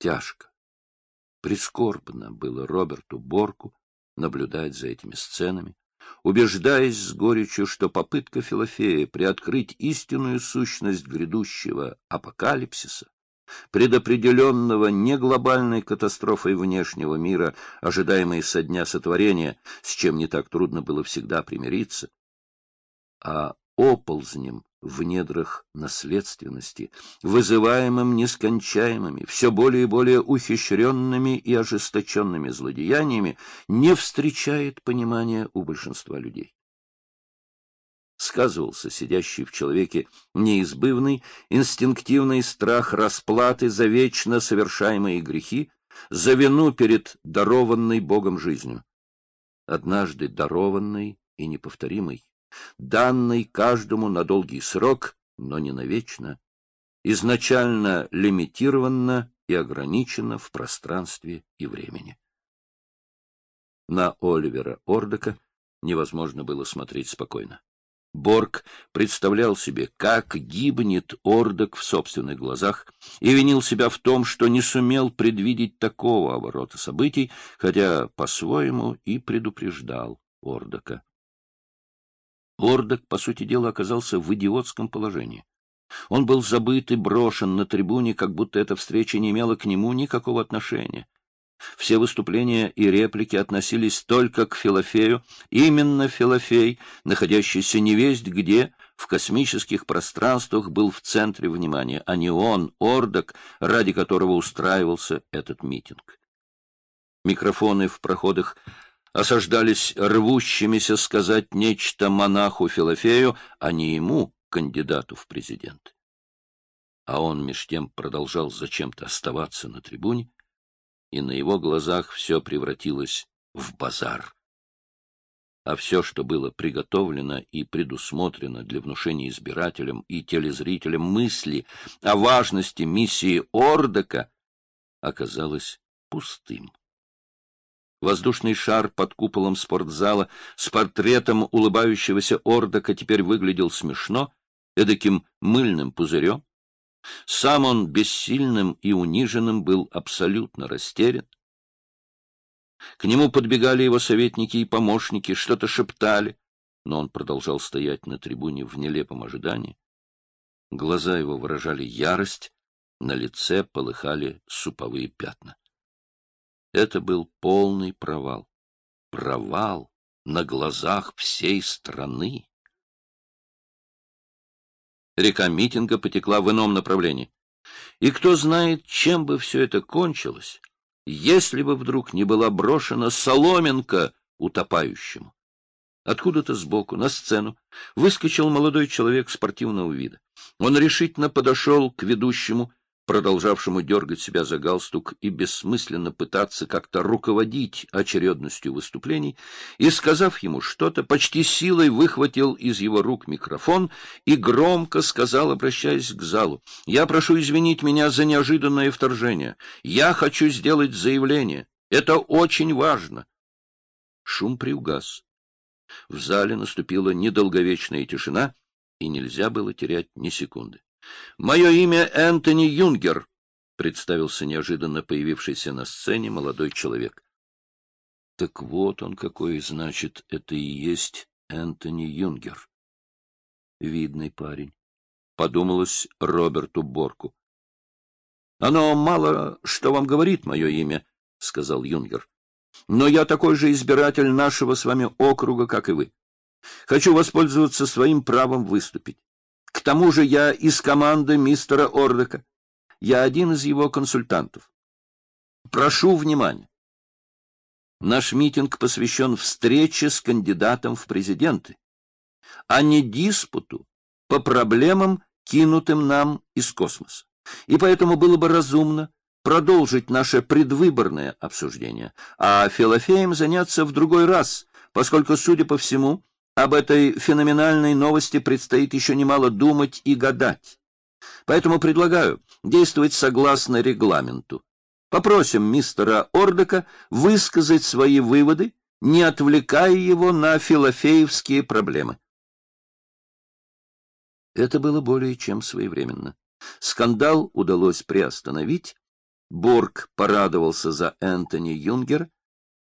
Тяжко, прискорбно было Роберту Борку наблюдать за этими сценами, убеждаясь с горечью, что попытка Филофея приоткрыть истинную сущность грядущего апокалипсиса, предопределенного не глобальной катастрофой внешнего мира, ожидаемой со дня сотворения, с чем не так трудно было всегда примириться, а оползнем в недрах наследственности, вызываемым нескончаемыми, все более и более ухищренными и ожесточенными злодеяниями, не встречает понимания у большинства людей. Сказывался сидящий в человеке неизбывный, инстинктивный страх расплаты за вечно совершаемые грехи, за вину перед дарованной Богом жизнью. Однажды дарованной и неповторимой данный каждому на долгий срок, но не навечно, изначально лимитировано и ограничено в пространстве и времени. На Оливера Ордека невозможно было смотреть спокойно. Борг представлял себе, как гибнет Ордок в собственных глазах, и винил себя в том, что не сумел предвидеть такого оборота событий, хотя по-своему и предупреждал Ордока. Ордок, по сути дела, оказался в идиотском положении. Он был забыт и брошен на трибуне, как будто эта встреча не имела к нему никакого отношения. Все выступления и реплики относились только к Филофею, именно Филофей, находящийся невесть где, в космических пространствах, был в центре внимания, а не он, Ордок, ради которого устраивался этот митинг. Микрофоны в проходах осаждались рвущимися сказать нечто монаху Филофею, а не ему, кандидату в президент. А он меж тем продолжал зачем-то оставаться на трибуне, и на его глазах все превратилось в базар. А все, что было приготовлено и предусмотрено для внушения избирателям и телезрителям мысли о важности миссии Ордока, оказалось пустым. Воздушный шар под куполом спортзала с портретом улыбающегося Ордока теперь выглядел смешно, эдаким мыльным пузырем. Сам он бессильным и униженным был абсолютно растерян. К нему подбегали его советники и помощники, что-то шептали, но он продолжал стоять на трибуне в нелепом ожидании. Глаза его выражали ярость, на лице полыхали суповые пятна. Это был полный провал. Провал на глазах всей страны. Река митинга потекла в ином направлении. И кто знает, чем бы все это кончилось, если бы вдруг не была брошена соломинка утопающему. Откуда-то сбоку, на сцену, выскочил молодой человек спортивного вида. Он решительно подошел к ведущему продолжавшему дергать себя за галстук и бессмысленно пытаться как-то руководить очередностью выступлений, и, сказав ему что-то, почти силой выхватил из его рук микрофон и громко сказал, обращаясь к залу, «Я прошу извинить меня за неожиданное вторжение. Я хочу сделать заявление. Это очень важно». Шум приугас. В зале наступила недолговечная тишина, и нельзя было терять ни секунды. «Мое имя Энтони Юнгер», — представился неожиданно появившийся на сцене молодой человек. Так вот он какой, значит, это и есть Энтони Юнгер. Видный парень. Подумалось Роберту Борку. Оно мало что вам говорит, мое имя, — сказал Юнгер. Но я такой же избиратель нашего с вами округа, как и вы. Хочу воспользоваться своим правом выступить. Тому же я из команды мистера Ордека. Я один из его консультантов. Прошу внимания. Наш митинг посвящен встрече с кандидатом в президенты, а не диспуту по проблемам, кинутым нам из космоса. И поэтому было бы разумно продолжить наше предвыборное обсуждение, а Филофеем заняться в другой раз, поскольку, судя по всему, об этой феноменальной новости предстоит еще немало думать и гадать. Поэтому предлагаю действовать согласно регламенту. Попросим мистера Ордека высказать свои выводы, не отвлекая его на филофеевские проблемы. Это было более чем своевременно. Скандал удалось приостановить, Бург порадовался за Энтони Юнгер